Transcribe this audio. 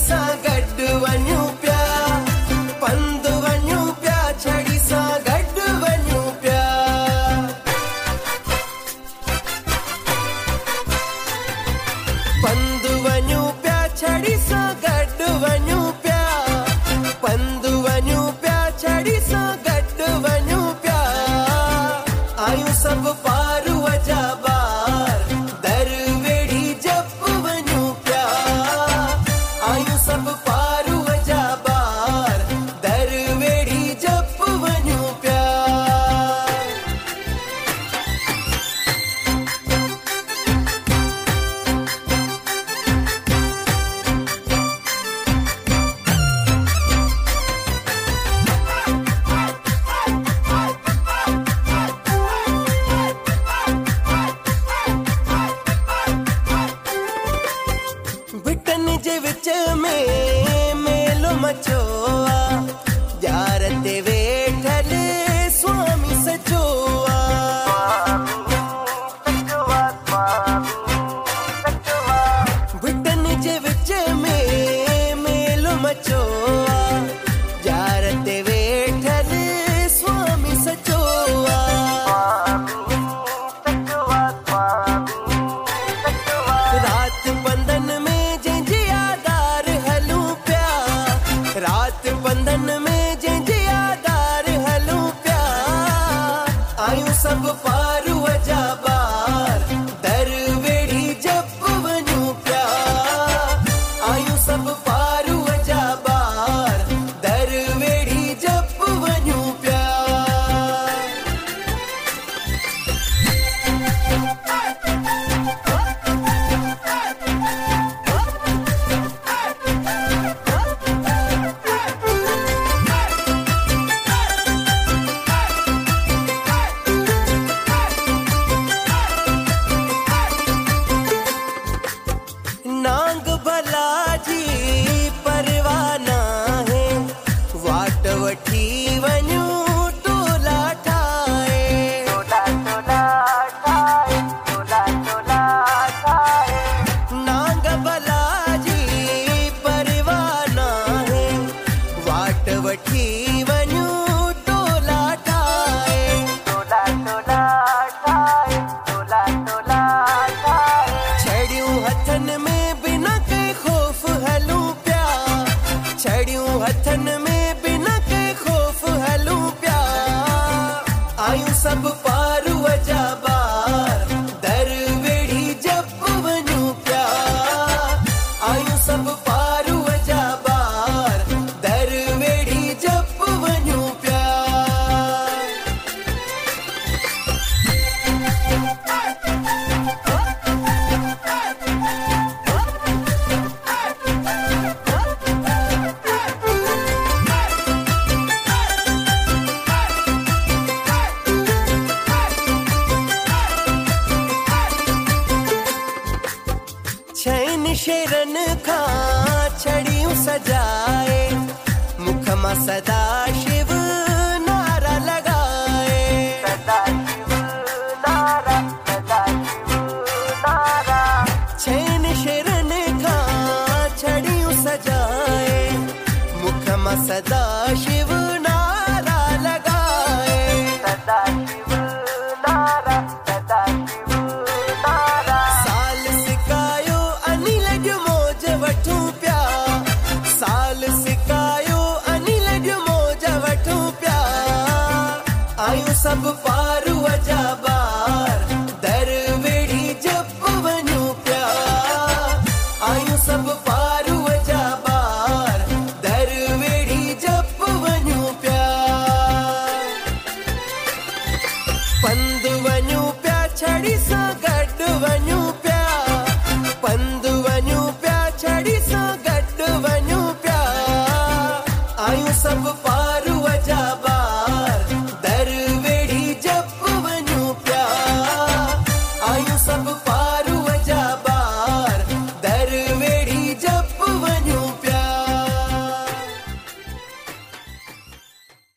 sagar. विच में मेलो मचो नांग भलाजी परवाना है। वाटवठी वनू टोला ठाए। नांग भलाजी परवाना है। वाटवठी वनू शेरन खां छड़ियूं सजाए। मुख माँ सदा शिव नारा लगाए। छैन शेरन खां छड़ियूं सजाए। मुख माँ सदा शिव Before.